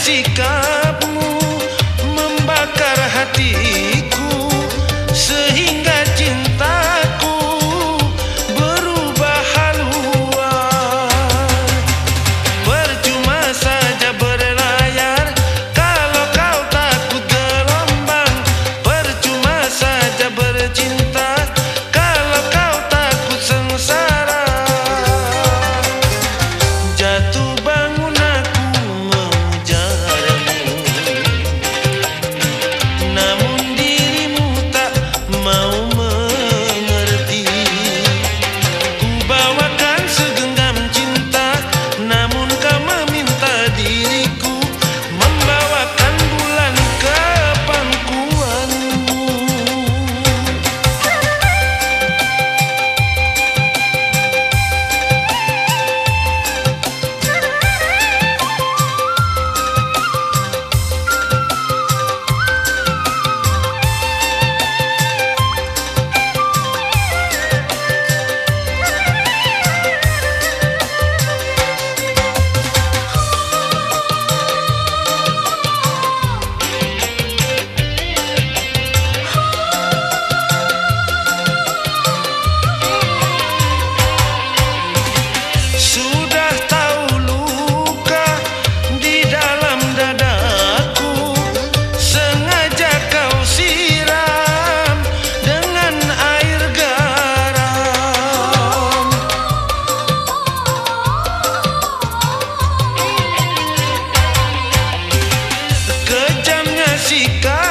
Rasika de.